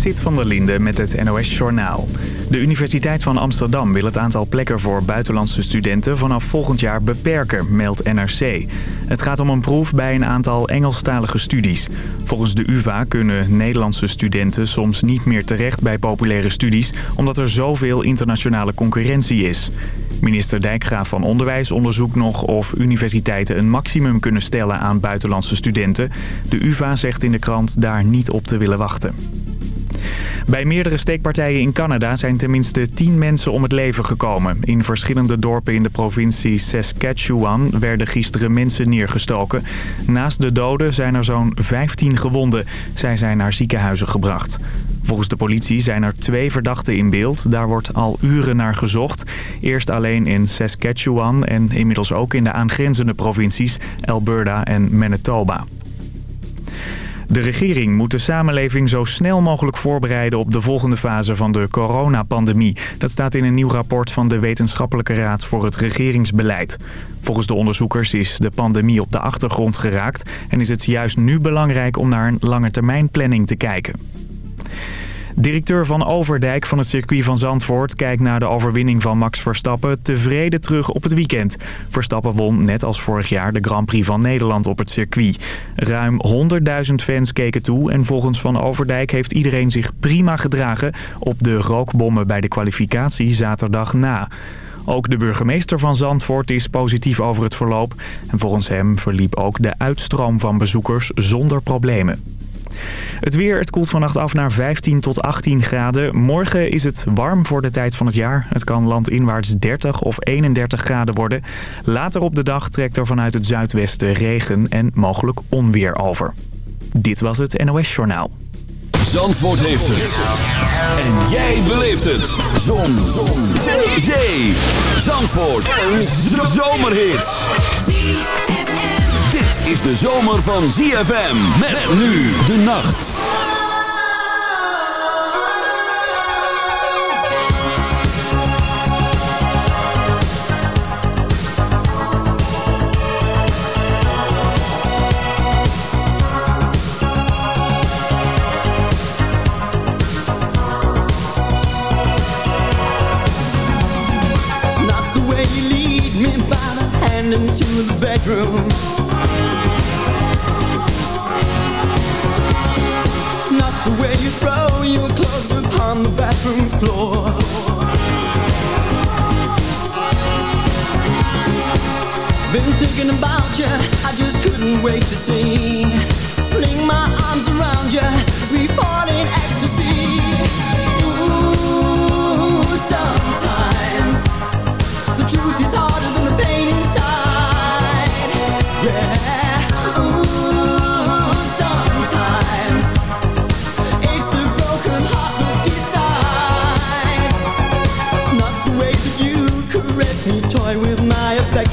Sit van der Linde met het NOS-journaal. De Universiteit van Amsterdam wil het aantal plekken voor buitenlandse studenten vanaf volgend jaar beperken, meldt NRC. Het gaat om een proef bij een aantal Engelstalige studies. Volgens de UvA kunnen Nederlandse studenten soms niet meer terecht bij populaire studies... omdat er zoveel internationale concurrentie is. Minister Dijkgraaf van Onderwijs onderzoekt nog of universiteiten een maximum kunnen stellen aan buitenlandse studenten. De UvA zegt in de krant daar niet op te willen wachten. Bij meerdere steekpartijen in Canada zijn tenminste 10 mensen om het leven gekomen. In verschillende dorpen in de provincie Saskatchewan werden gisteren mensen neergestoken. Naast de doden zijn er zo'n 15 gewonden. Zij zijn naar ziekenhuizen gebracht. Volgens de politie zijn er twee verdachten in beeld. Daar wordt al uren naar gezocht. Eerst alleen in Saskatchewan en inmiddels ook in de aangrenzende provincies Alberta en Manitoba. De regering moet de samenleving zo snel mogelijk voorbereiden op de volgende fase van de coronapandemie. Dat staat in een nieuw rapport van de Wetenschappelijke Raad voor het Regeringsbeleid. Volgens de onderzoekers is de pandemie op de achtergrond geraakt en is het juist nu belangrijk om naar een lange termijn planning te kijken. Directeur van Overdijk van het circuit van Zandvoort kijkt naar de overwinning van Max Verstappen tevreden terug op het weekend. Verstappen won net als vorig jaar de Grand Prix van Nederland op het circuit. Ruim 100.000 fans keken toe en volgens Van Overdijk heeft iedereen zich prima gedragen op de rookbommen bij de kwalificatie zaterdag na. Ook de burgemeester van Zandvoort is positief over het verloop. En volgens hem verliep ook de uitstroom van bezoekers zonder problemen. Het weer, het koelt vannacht af naar 15 tot 18 graden. Morgen is het warm voor de tijd van het jaar. Het kan landinwaarts 30 of 31 graden worden. Later op de dag trekt er vanuit het zuidwesten regen en mogelijk onweer over. Dit was het NOS Journaal. Zandvoort heeft het. En jij beleeft het. Zon. Zon. Zee. Zandvoort. Een zomerhit is de zomer van ZFM. Met nu de nacht. Into the bedroom Where you throw your clothes upon the bathroom floor. Been thinking about you, I just couldn't wait to see. Fling my arms around you as we fall in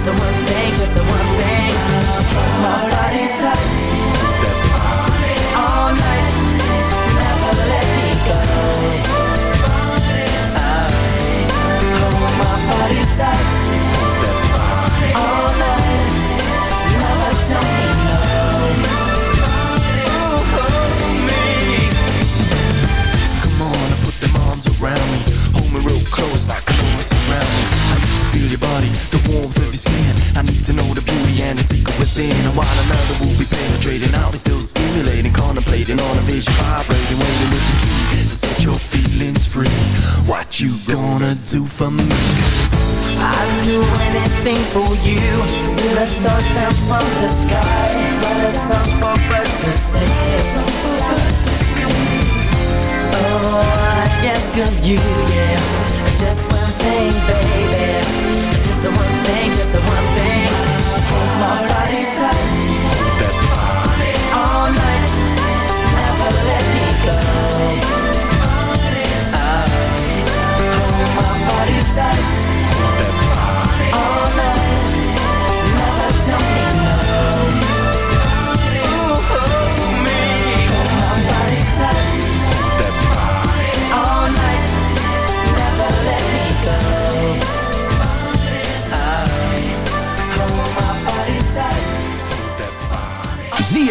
just a one thing, just a one thing. do for me? I'd do anything for you. Still a star down from the sky But a song for birds to sing. Oh, I ask of you, yeah. Just one thing, baby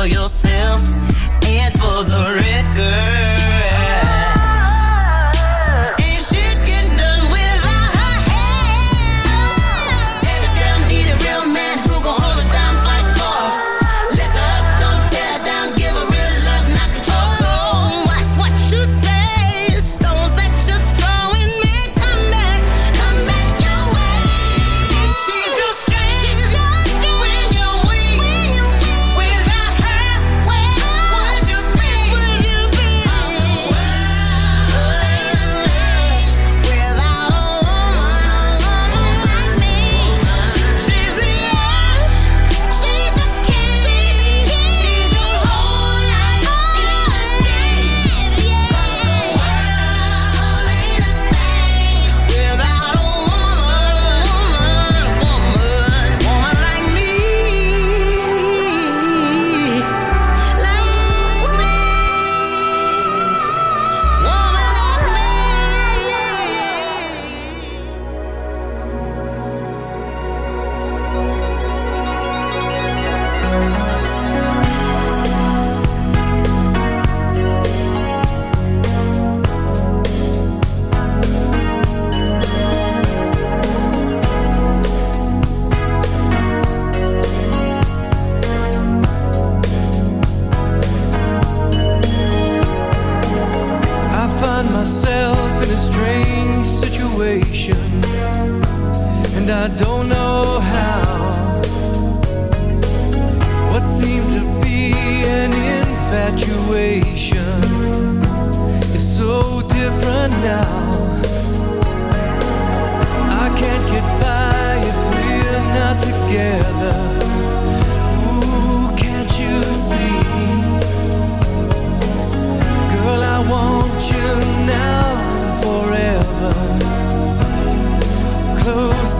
for yourself. different now. I can't get by if we're not together. Ooh, can't you see? Girl, I want you now forever. Close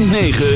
106.9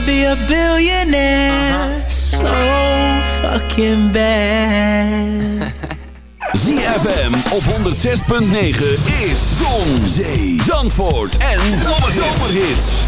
be a billionaire so fucking bad. ZFM op 106.9 is Zon, Zee, Zandvoort en Zomerhits.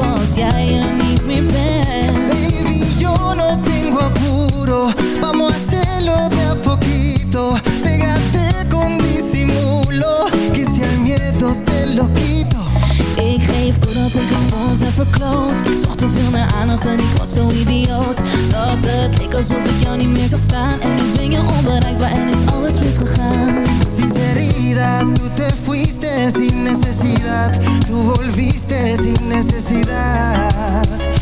Als jij er niet meer bent Baby, yo no tengo apuro. Vamos a hacerlo de a poquito. Pégate con disimulo Que si al miedo te lo quito Ik geef doordat ik het heb verkloot. Ik zocht te veel naar aandacht en ik was zo idioot. Dat het leek alsof ik jou niet meer zag staan. En nu ben je onbereikbaar en is alles misgegaan. Sinceridad, tú te fuiste sin necesidad. Tú volviste sin necesidad